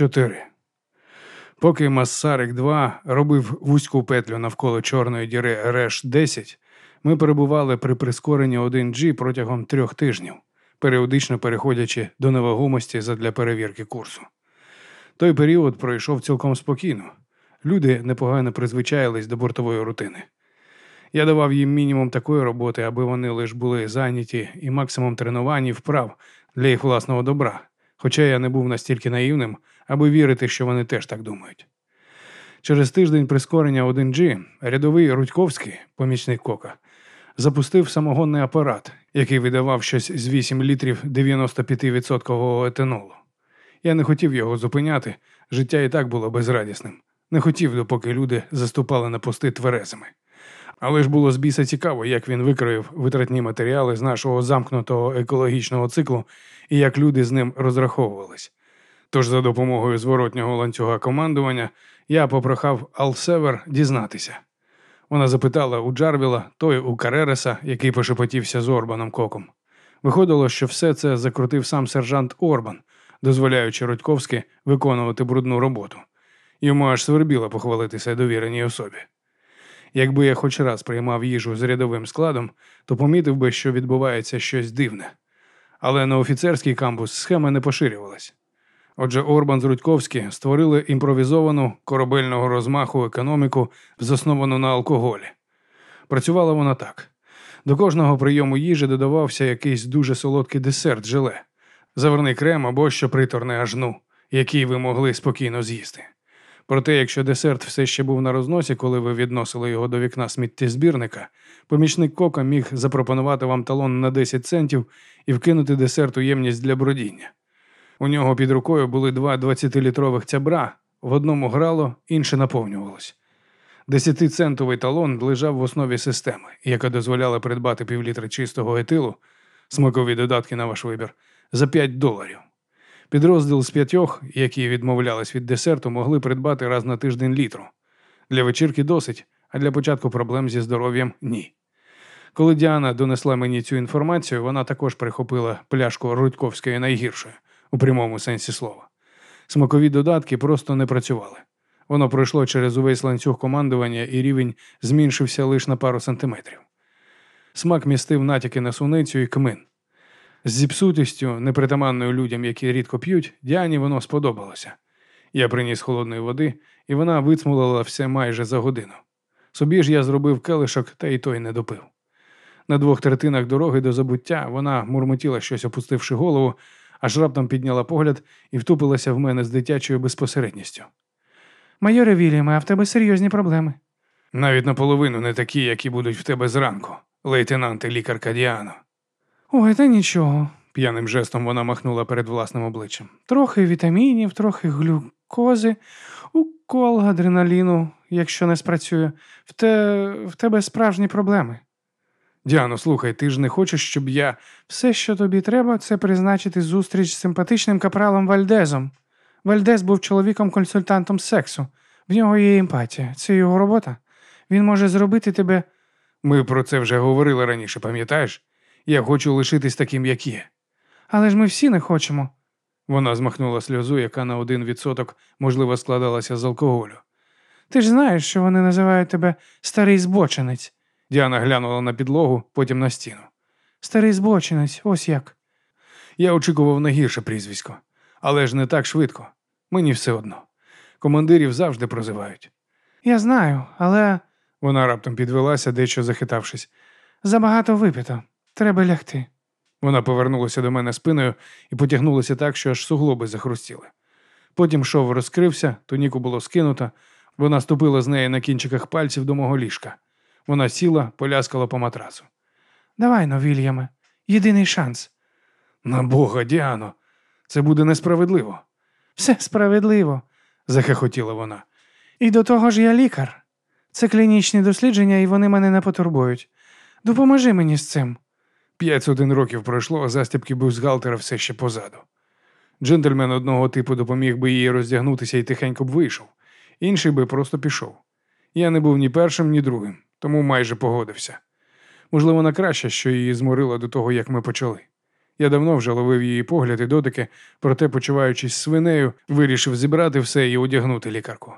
4. Поки Массарик 2 робив вузьку петлю навколо чорної діри реш 10 ми перебували при прискоренні 1G протягом трьох тижнів, періодично переходячи до невагомості задля перевірки курсу. Той період пройшов цілком спокійно. Люди непогано призвичаїлись до бортової рутини. Я давав їм мінімум такої роботи, аби вони лише були зайняті і максимум тренувань і вправ для їх власного добра, хоча я не був настільки наївним, аби вірити, що вони теж так думають. Через тиждень прискорення 1G рядовий Рудьковський, помічник кока, запустив самогонний апарат, який видавав щось з 8 літрів 95% етанолу. Я не хотів його зупиняти, життя і так було безрадісним. Не хотів, допоки люди заступали на пости тверезими. Але ж було з біса цікаво, як він викроїв витратні матеріали з нашого замкнутого екологічного циклу і як люди з ним розраховувались. Тож за допомогою зворотнього ланцюга командування я попрохав Алсевер дізнатися. Вона запитала у Джарвіла, той у Каререса, який пошепотівся з Орбаном Коком. Виходило, що все це закрутив сам сержант Орбан, дозволяючи Рудьковськи виконувати брудну роботу. Йому аж свербіло похвалитися довіреній особі. Якби я хоч раз приймав їжу з рядовим складом, то помітив би, що відбувається щось дивне. Але на офіцерський кампус схема не поширювалась. Отже, Орбан з Рудьковські створили імпровізовану корабельного розмаху економіку, засновану на алкоголі. Працювала вона так: до кожного прийому їжі додавався якийсь дуже солодкий десерт желе, заверний крем або що приторне ажну, який ви могли спокійно з'їсти. Проте, якщо десерт все ще був на розносі, коли ви відносили його до вікна сміттєзбірника, помічник кока міг запропонувати вам талон на 10 центів і вкинути десерт у ємність для бродіння. У нього під рукою були два 20-літрових цябра, в одному грало, інше наповнювалось. Десятицентовий талон лежав в основі системи, яка дозволяла придбати півлітри чистого етилу, смакові додатки на ваш вибір, за 5 доларів. Підрозділ з п'ятьох, які відмовлялись від десерту, могли придбати раз на тиждень літру. Для вечірки досить, а для початку проблем зі здоров'ям ні. Коли Діана донесла мені цю інформацію, вона також прихопила пляшку Рудьковської найгіршої у прямому сенсі слова. Смакові додатки просто не працювали. Воно пройшло через увесь ланцюг командування, і рівень зменшився лише на пару сантиметрів. Смак містив натяки на суницю і кмин. З зіпсутістю, непритаманною людям, які рідко п'ють, Діані воно сподобалося. Я приніс холодної води, і вона вицмулила все майже за годину. Собі ж я зробив келишок, та й той не допив. На двох третинах дороги до забуття вона мурмотіла щось, опустивши голову, аж раптом підняла погляд і втупилася в мене з дитячою безпосередністю. Майоре Вільяме, а в тебе серйозні проблеми. Навіть наполовину не такі, які будуть в тебе зранку, лейтенант і лікарка Діано. Ой, та нічого. П'яним жестом вона махнула перед власним обличчям. Трохи вітамінів, трохи глюкози, укол адреналіну, якщо не спрацює. В, те... в тебе справжні проблеми. Діано, слухай, ти ж не хочеш, щоб я. Все, що тобі треба, це призначити зустріч з симпатичним капралом Вальдезом. Вальдез був чоловіком-консультантом сексу. В нього є емпатія. Це його робота. Він може зробити тебе. Ми про це вже говорили раніше, пам'ятаєш? Я хочу лишитись таким, як є. Але ж ми всі не хочемо. Вона змахнула сльозу, яка на один відсоток, можливо, складалася з алкоголю. Ти ж знаєш, що вони називають тебе старий збочинець. Діана глянула на підлогу, потім на стіну. Старий збочинець, ось як. Я очікував на гірше прізвисько, але ж не так швидко. Мені все одно. Командирів завжди прозивають. Я знаю, але. Вона раптом підвелася, дещо захитавшись. Забагато випито. Треба лягти. Вона повернулася до мене спиною і потягнулася так, що аж суглоби захрустіли. Потім шов розкрився, тоніку було скинуто, вона ступила з неї на кінчиках пальців до мого ліжка. Вона сіла, поляскала по матрасу. Давай но, Вільяме, єдиний шанс. На Бога, Діано, це буде несправедливо. Все справедливо, захихотіла вона. І до того ж я лікар. Це клінічні дослідження, і вони мене не потурбують. Допоможи мені з цим. П'ять сотень років пройшло, а застібки бюстгальтера все ще позаду. Джентльмен одного типу допоміг би їй роздягнутися і тихенько б вийшов, інший би просто пішов. Я не був ні першим, ні другим, тому майже погодився. Можливо, на краще, що її зморило до того, як ми почали. Я давно вже ловив її погляд і дотики, проте, почуваючись свинею, вирішив зібрати все і одягнути лікарку.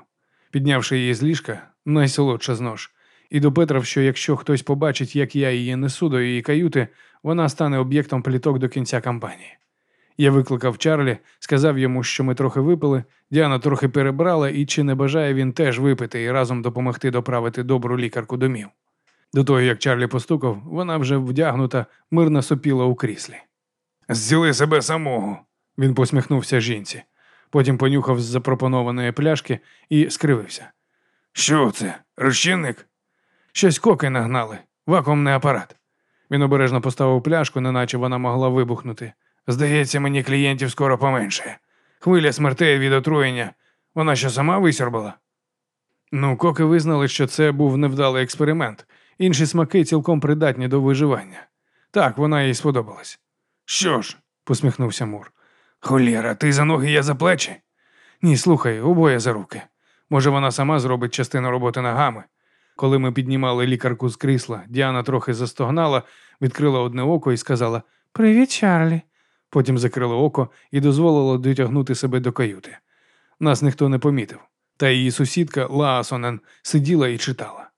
Піднявши її з ліжка, найсолодша з нож, і допетрав, що якщо хтось побачить, як я її несу до її каюти, вона стане об'єктом пліток до кінця кампанії. Я викликав Чарлі, сказав йому, що ми трохи випили, Діана трохи перебрала, і чи не бажає він теж випити і разом допомогти доправити добру лікарку домів. До того, як Чарлі постукав, вона вже вдягнута, мирно сопіла у кріслі. Зціли себе самого, він посміхнувся жінці. Потім понюхав з запропонованої пляшки і скривився. Що це? Розчинник? Щось коки нагнали, вакуумний апарат. Він обережно поставив пляшку, неначе вона могла вибухнути. Здається, мені клієнтів скоро поменшає. Хвиля смертей від отруєння. Вона що сама висорбала? Ну, коки визнали, що це був невдалий експеримент. Інші смаки цілком придатні до виживання. Так, вона їй сподобалась. Що ж, посміхнувся Мур. Холєра, ти за ноги, я за плечі? Ні, слухай, обоє за руки. Може, вона сама зробить частину роботи ногами. Коли ми піднімали лікарку з крісла, Діана трохи застогнала, відкрила одне око і сказала Привіт, Чарлі. Потім закрила око і дозволила дотягнути себе до каюти. Нас ніхто не помітив, та її сусідка Лаасонен сиділа і читала.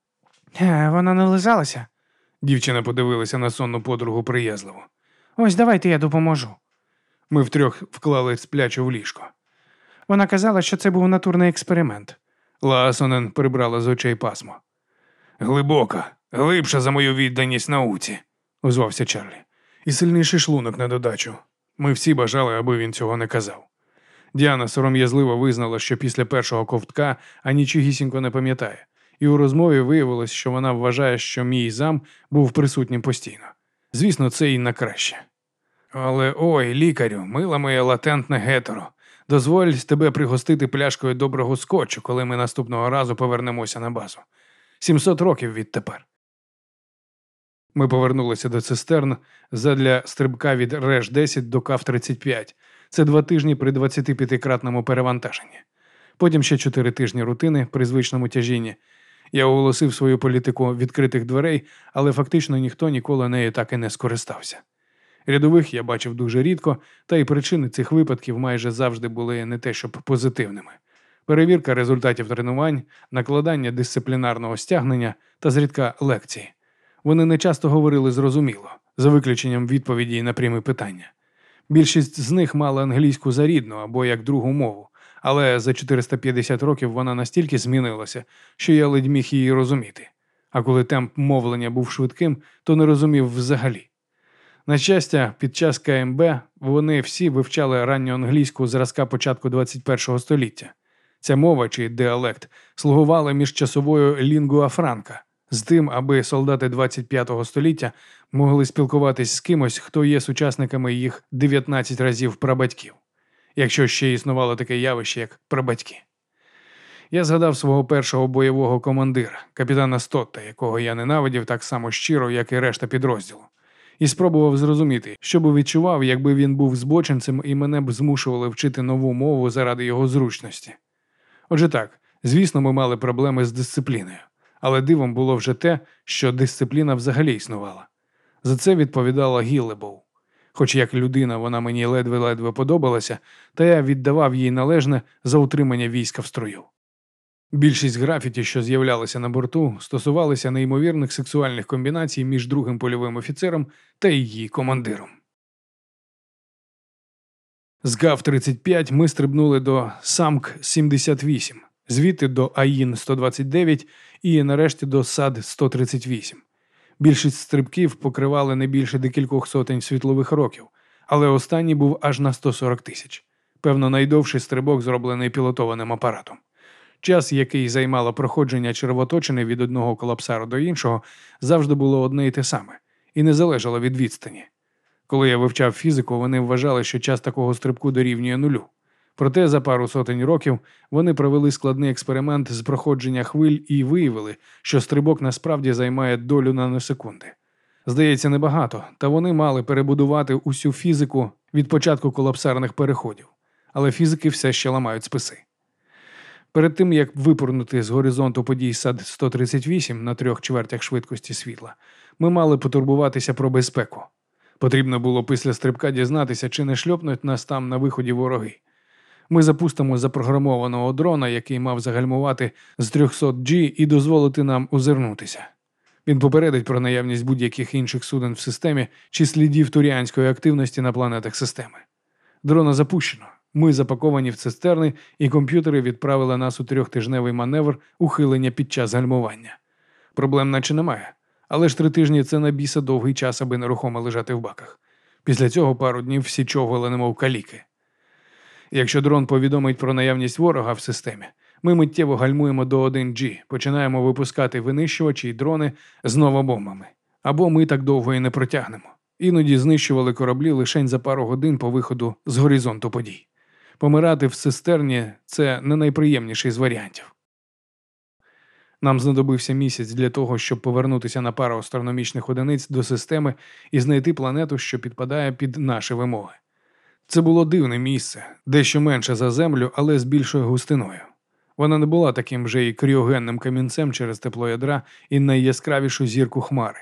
Е, вона не лизалася. Дівчина подивилася на сонну подругу приязливо. Ось давайте я допоможу. Ми втрьох вклали сплячу в ліжко. Вона казала, що це був натурний експеримент. Лаасонен прибрала з очей пасмо. Глибока, глибша за мою відданість науці, озвався Чарлі. І сильніший шлунок на додачу. Ми всі бажали, аби він цього не казав. Діана сором'язливо визнала, що після першого ковтка анічогісінько не пам'ятає, і у розмові виявилось, що вона вважає, що мій зам був присутнім постійно. Звісно, це і на краще. Але ой, лікарю, мила моя латентне гетеро, дозволь тебе пригостити пляшкою доброго скотчу, коли ми наступного разу повернемося на базу. Сімсот років відтепер. Ми повернулися до цистерн задля стрибка від Реш 10 до Кав 35. Це два тижні при 25-кратному перевантаженні. Потім ще чотири тижні рутини при звичному тяжінні. Я оголосив свою політику відкритих дверей, але фактично ніхто ніколи нею так і не скористався. Рядових я бачив дуже рідко, та й причини цих випадків майже завжди були не те, щоб позитивними. Перевірка результатів тренувань, накладання дисциплінарного стягнення та зрідка лекції. Вони не часто говорили зрозуміло, за виключенням відповіді на прямі питання. Більшість з них мали англійську за рідну або як другу мову, але за 450 років вона настільки змінилася, що я ледь міг її розуміти. А коли темп мовлення був швидким, то не розумів взагалі. На щастя, під час КМБ вони всі вивчали ранню англійську зразка початку 21 століття. Ця мова чи діалект слугувала міжчасовою лінгуа франка з тим, аби солдати 25 століття могли спілкуватись з кимось, хто є сучасниками їх 19 разів прабатьків, якщо ще існувало таке явище, як прабатьки. Я згадав свого першого бойового командира, капітана Стотта, якого я ненавидів так само щиро, як і решта підрозділу, і спробував зрозуміти, що би відчував, якби він був збочинцем і мене б змушували вчити нову мову заради його зручності. Отже так, звісно, ми мали проблеми з дисципліною, але дивом було вже те, що дисципліна взагалі існувала. За це відповідала Гіллебоу. Хоч як людина вона мені ледве-ледве подобалася, та я віддавав їй належне за утримання війська в строю. Більшість графіті, що з'являлися на борту, стосувалися неймовірних сексуальних комбінацій між другим польовим офіцером та її командиром. З ГАВ-35 ми стрибнули до САМК-78, звідти до АІН-129 і нарешті до САД-138. Більшість стрибків покривали не більше декількох сотень світлових років, але останній був аж на 140 тисяч. Певно, найдовший стрибок зроблений пілотованим апаратом. Час, який займало проходження червоточини від одного колапсару до іншого, завжди було одне і те саме, і не залежало від відстані. Коли я вивчав фізику, вони вважали, що час такого стрибку дорівнює нулю. Проте за пару сотень років вони провели складний експеримент з проходження хвиль і виявили, що стрибок насправді займає долю наносекунди. Здається, небагато, та вони мали перебудувати усю фізику від початку колапсарних переходів, але фізики все ще ламають списи. Перед тим як випорнути з горизонту подій сад 138 на трьох чвертях швидкості світла, ми мали потурбуватися про безпеку. Потрібно було після стрибка дізнатися, чи не шльопнуть нас там на виході вороги. Ми запустимо запрограмованого дрона, який мав загальмувати з 300 G і дозволити нам озирнутися. Він попередить про наявність будь-яких інших суден в системі чи слідів туріанської активності на планетах системи. Дрона запущено. Ми запаковані в цистерни, і комп'ютери відправили нас у трьохтижневий маневр ухилення під час гальмування. Проблем наче немає. Але ж три тижні це на біса довгий час, аби нерухомо лежати в баках. Після цього пару днів всі човгали, немов каліки. Якщо дрон повідомить про наявність ворога в системі, ми миттєво гальмуємо до 1G, починаємо випускати винищувачі й дрони з новобомбами. Або ми так довго і не протягнемо. Іноді знищували кораблі лише за пару годин по виходу з горизонту подій. Помирати в цистерні це не найприємніший з варіантів. Нам знадобився місяць для того, щоб повернутися на пару астрономічних одиниць до системи і знайти планету, що підпадає під наші вимоги. Це було дивне місце, дещо менше за землю, але з більшою густиною. Вона не була таким вже і кріогенним камінцем через тепло ядра і найяскравішу зірку хмари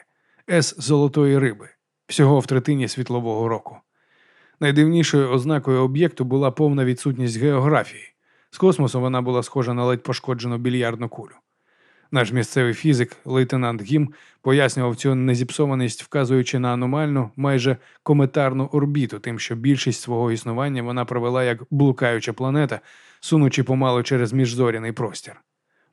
С золотої риби, всього в третині світлового року. Найдивнішою ознакою об'єкту була повна відсутність географії. З космосу вона була схожа на ледь пошкоджену більярдну кулю. Наш місцевий фізик, лейтенант Гім, пояснював цю незіпсованість, вказуючи на аномальну, майже кометарну орбіту, тим, що більшість свого існування вона провела як блукаюча планета, сунучи помалу через міжзоряний простір.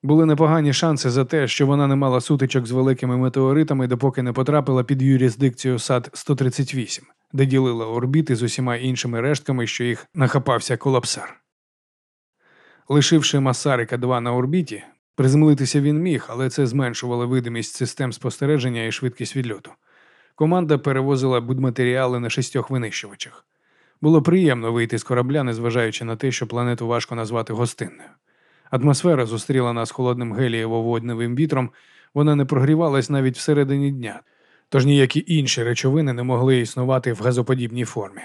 Були непогані шанси за те, що вона не мала сутичок з великими метеоритами, допоки не потрапила під юрисдикцію сад 138, де ділила орбіти з усіма іншими рештками, що їх нахапався колапсар. Лишивши Масарика 2 на орбіті, Приземлитися він міг, але це зменшувало видимість систем спостереження і швидкість відльоту. Команда перевозила будматеріали на шістьох винищувачах. Було приємно вийти з корабля, незважаючи на те, що планету важко назвати гостинною. Атмосфера зустріла нас холодним гелієво-водневим вітром, вона не прогрівалась навіть всередині дня, тож ніякі інші речовини не могли існувати в газоподібній формі.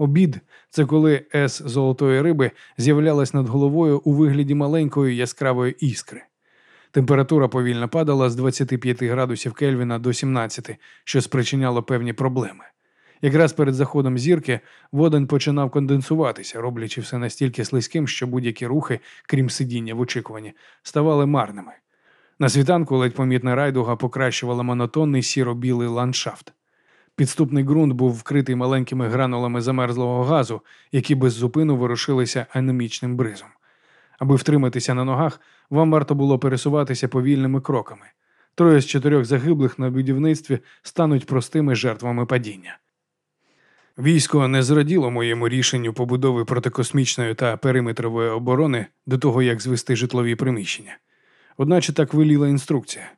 Обід це коли С золотої риби з'являлась над головою у вигляді маленької яскравої іскри. Температура повільно падала з 25 градусів Кельвіна до 17, що спричиняло певні проблеми. Якраз перед заходом зірки водень починав конденсуватися, роблячи все настільки слизьким, що будь-які рухи, крім сидіння в очікуванні, ставали марними. На світанку ледь помітна райдуга покращувала монотонний сіро-білий ландшафт. Підступний ґрунт був вкритий маленькими гранулами замерзлого газу, які без зупину ворушилися анемічним бризом. Аби втриматися на ногах, вам варто було пересуватися повільними кроками. Троє з чотирьох загиблих на будівництві стануть простими жертвами падіння. Військо не зраділо моєму рішенню побудови протикосмічної та периметрової оборони до того, як звести житлові приміщення. Одначе так виліла інструкція.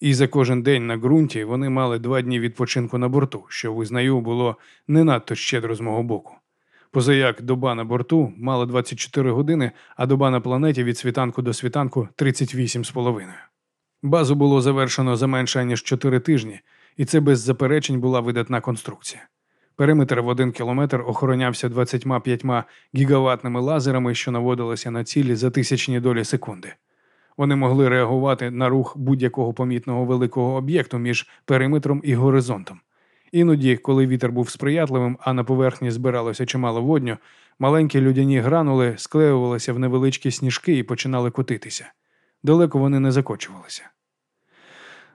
І за кожен день на ґрунті вони мали два дні відпочинку на борту, що визнаю було не надто щедро з мого боку. Позаяк доба на борту мала 24 години, а доба на планеті від світанку до світанку 38 з половиною. Базу було завершено за менше ніж 4 тижні, і це без заперечень була видатна конструкція. Периметр в один кілометр охоронявся 25 гігаватними лазерами, що наводилися на цілі за тисячні долі секунди. Вони могли реагувати на рух будь-якого помітного великого об'єкту між периметром і горизонтом. Іноді, коли вітер був сприятливим, а на поверхні збиралося чимало водню, маленькі людяні гранули склеювалися в невеличкі сніжки і починали котитися. Далеко вони не закочувалися.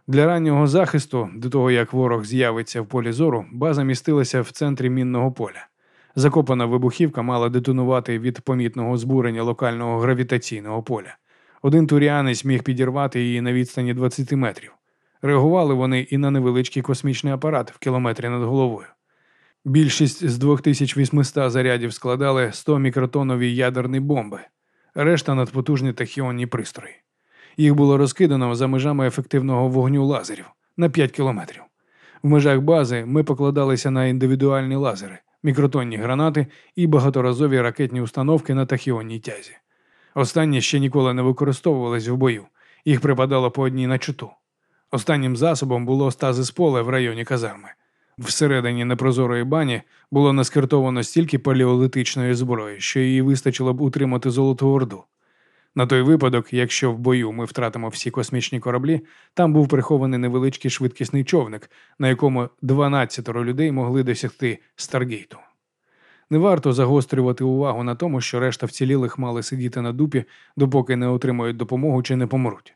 Для раннього захисту, до того як ворог з'явиться в полі зору, база містилася в центрі мінного поля. Закопана вибухівка мала детонувати від помітного збурення локального гравітаційного поля. Один туріанець міг підірвати її на відстані 20 метрів. Реагували вони і на невеличкий космічний апарат в кілометрі над головою. Більшість з 2800 зарядів складали 100 мікротонові ядерні бомби, решта надпотужні тахіонні пристрої. Їх було розкидано за межами ефективного вогню лазерів на 5 кілометрів. В межах бази ми покладалися на індивідуальні лазери, мікротонні гранати і багаторазові ракетні установки на тахіонній тязі. Останні ще ніколи не використовувались в бою, їх припадало по одній на чуту. Останнім засобом було стазис поле в районі казарми. Всередині непрозорої бані було наскертовано стільки палеолитичної зброї, що її вистачило б утримати Золоту Орду. На той випадок, якщо в бою ми втратимо всі космічні кораблі, там був прихований невеличкий швидкісний човник, на якому 12 людей могли досягти Старгейту. Не варто загострювати увагу на тому, що решта вцілілих мали сидіти на дупі, допоки не отримають допомогу чи не помруть.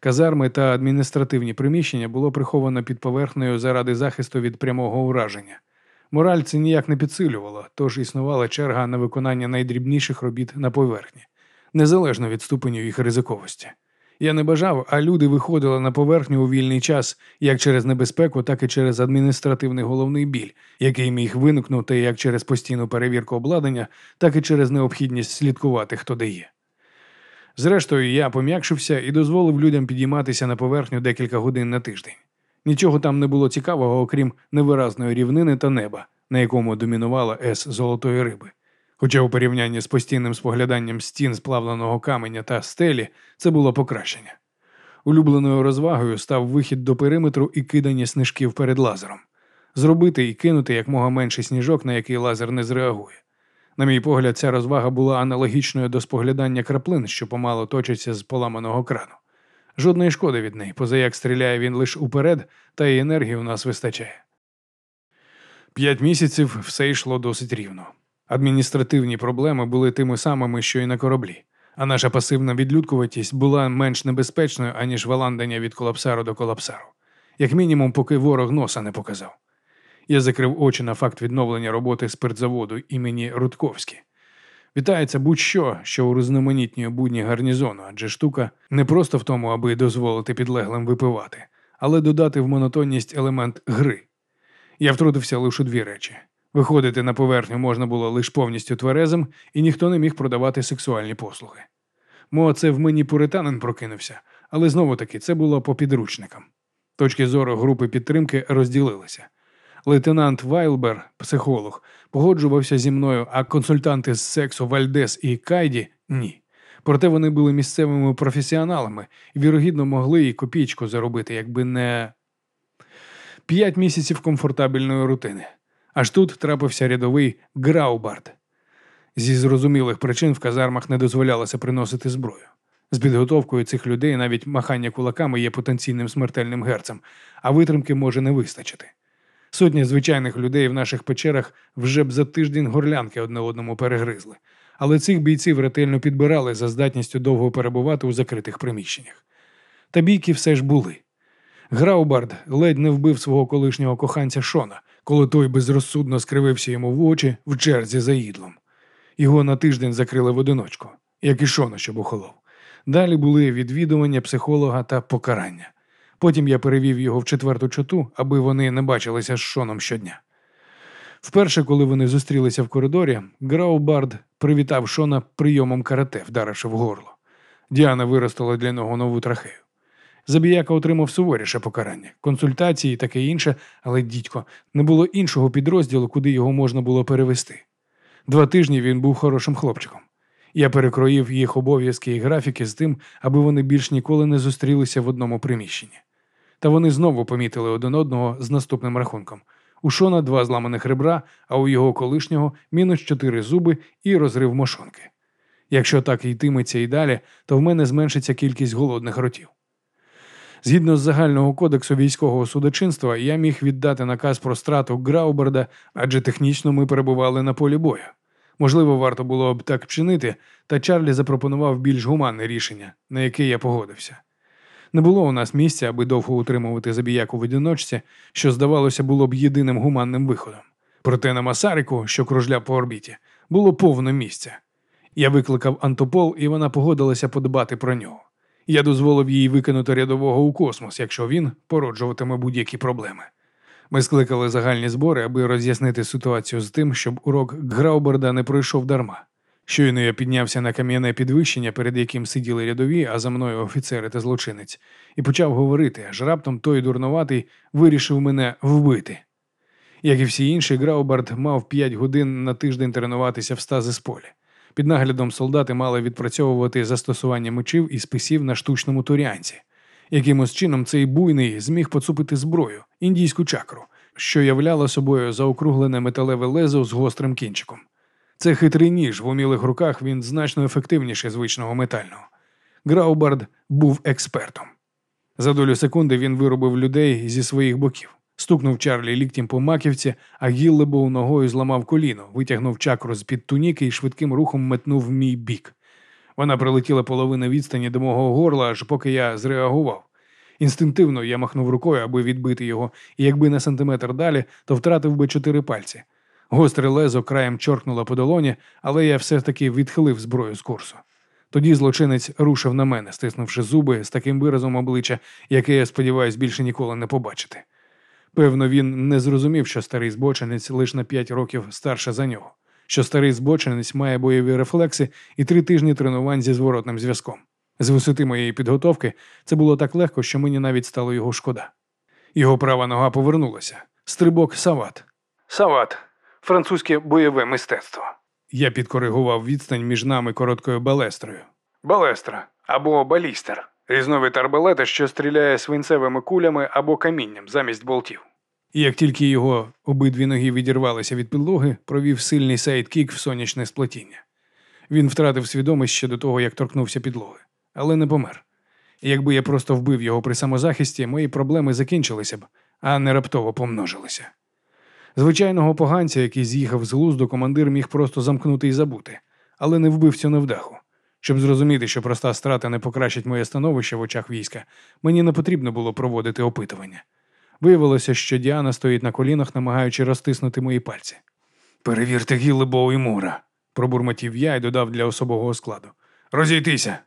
Казарми та адміністративні приміщення було приховано під поверхнею заради захисту від прямого ураження. Мораль це ніяк не підсилювало, тож існувала черга на виконання найдрібніших робіт на поверхні, незалежно від ступеню їх ризиковості. Я не бажав, а люди виходили на поверхню у вільний час як через небезпеку, так і через адміністративний головний біль, який міг виникнути як через постійну перевірку обладнання, так і через необхідність слідкувати, хто де є. Зрештою, я пом'якшився і дозволив людям підійматися на поверхню декілька годин на тиждень. Нічого там не було цікавого, окрім невиразної рівнини та неба, на якому домінувала ес золотої риби. Хоча у порівнянні з постійним спогляданням стін сплавленого каменя та стелі це було покращення. Улюбленою розвагою став вихід до периметру і кидання снижків перед лазером, зробити і кинути якмога менший сніжок, на який лазер не зреагує. На мій погляд, ця розвага була аналогічною до споглядання краплин, що помало точаться з поламаного крану. Жодної шкоди від неї, поза як стріляє він лише уперед, та й енергії у нас вистачає. П'ять місяців все йшло досить рівно. Адміністративні проблеми були тими самими, що й на кораблі, а наша пасивна відлюдкуватість була менш небезпечною, аніж валандання від колапсару до колапсару, як мінімум, поки ворог носа не показав. Я закрив очі на факт відновлення роботи спиртзаводу імені Рудковські. Вітається будь-що, що урізноманітнює будні гарнізону, адже штука не просто в тому, аби дозволити підлеглим випивати, але додати в монотонність елемент гри. Я втрутився лише дві речі. Виходити на поверхню можна було лише повністю тверезим, і ніхто не міг продавати сексуальні послуги. Мо це в мені пуританин прокинувся, але знову таки це було по підручникам. Точки зору групи підтримки розділилися. Лейтенант Вайлбер, психолог, погоджувався зі мною, а консультанти з сексу Вальдес і Кайді ні. Проте вони були місцевими професіоналами і, вірогідно, могли і копійку заробити, якби не п'ять місяців комфортабельної рутини. Аж тут трапився рядовий Граубард. Зі зрозумілих причин в казармах не дозволялося приносити зброю. З підготовкою цих людей навіть махання кулаками є потенційним смертельним герцем, а витримки може не вистачити. Сотні звичайних людей в наших печерах вже б за тиждень горлянки одне одному перегризли, але цих бійців ретельно підбирали за здатністю довго перебувати у закритих приміщеннях. Та бійки все ж були. Граубард ледь не вбив свого колишнього коханця Шона, коли той безрозсудно скривився йому в очі в черзі за їдлом. Його на тиждень закрили в одиночку, як і Шона, щоб охолов. Далі були відвідування психолога та покарання. Потім я перевів його в четверту чоту, аби вони не бачилися з Шоном щодня. Вперше, коли вони зустрілися в коридорі, Граубард привітав Шона прийомом карате, вдаривши в горло. Діана виростила для нього нову трахею. Забіяка отримав суворіше покарання, консультації і таке інше, але дідько, не було іншого підрозділу, куди його можна було перевести. Два тижні він був хорошим хлопчиком. Я перекроїв їх обов'язки і графіки з тим, аби вони більш ніколи не зустрілися в одному приміщенні. Та вони знову помітили один одного з наступним рахунком. У Шона два зламаних ребра, а у його колишнього мінус чотири зуби і розрив мошонки. Якщо так йтиметься і далі, то в мене зменшиться кількість голодних ротів. Згідно з загального кодексу військового судочинства, я міг віддати наказ про страту Грауберда, адже технічно ми перебували на полі бою. Можливо, варто було б так вчинити, та Чарлі запропонував більш гуманне рішення, на яке я погодився. Не було у нас місця, аби довго утримувати забіяку в одиночці, що, здавалося, було б єдиним гуманним виходом. Проте на Масарику, що кружляв по орбіті, було повно місця. Я викликав Антопол, і вона погодилася подбати про нього. Я дозволив їй викинути рядового у космос, якщо він породжуватиме будь-які проблеми. Ми скликали загальні збори, аби роз'яснити ситуацію з тим, щоб урок Грауберда не пройшов дарма. Щойно я піднявся на кам'яне підвищення, перед яким сиділи рядові, а за мною офіцери та злочинець, і почав говорити, аж раптом той дурноватий вирішив мене вбити. Як і всі інші, Граубард мав п'ять годин на тиждень тренуватися в стази з полі. Під наглядом солдати мали відпрацьовувати застосування мечів і списів на штучному туріанці. Якимось чином цей буйний зміг поцупити зброю, індійську чакру, що являло собою заокруглене металеве лезо з гострим кінчиком. Це хитрий ніж в умілих руках він значно ефективніший звичного метального. Граубард був експертом. За долю секунди він виробив людей зі своїх боків, стукнув Чарлі ліктем по маківці, а Гіллебоу ногою зламав коліно, витягнув чакру з під туніки і швидким рухом метнув в мій бік. Вона прилетіла половину відстані до мого горла, аж поки я зреагував. Інстинктивно я махнув рукою, аби відбити його, і якби на сантиметр далі, то втратив би чотири пальці. Гостре лезо краєм чоркнуло по долоні, але я все таки відхилив зброю з курсу. Тоді злочинець рушив на мене, стиснувши зуби з таким виразом обличчя, яке я сподіваюся більше ніколи не побачити. Певно, він не зрозумів, що старий збочинець лише на п'ять років старше за нього, що старий збочинець має бойові рефлекси і три тижні тренувань зі зворотним зв'язком. З висоти моєї підготовки це було так легко, що мені навіть стало його шкода. Його права нога повернулася. Стрибок сават. Сават французьке бойове мистецтво. Я підкоригував відстань між нами короткою балестрою. Балестра або балістер різновид арбалета, що стріляє свинцевими кулями або камінням замість болтів. І як тільки його обидві ноги відірвалися від підлоги, провів сильний side kick в сонячне сплетіння. Він втратив свідомість ще до того, як торкнувся підлоги, але не помер. Якби я просто вбив його при самозахисті, мої проблеми закінчилися б, а не раптово помножилися. Звичайного поганця, який з'їхав з глузду, командир міг просто замкнути і забути, але не вбивцю невдаху. Щоб зрозуміти, що проста страта не покращить моє становище в очах війська, мені не потрібно було проводити опитування. Виявилося, що Діана стоїть на колінах, намагаючи розтиснути мої пальці. Перевірте Гіллебоу і Мура, пробурмотів я і додав для особового складу. Розійтися.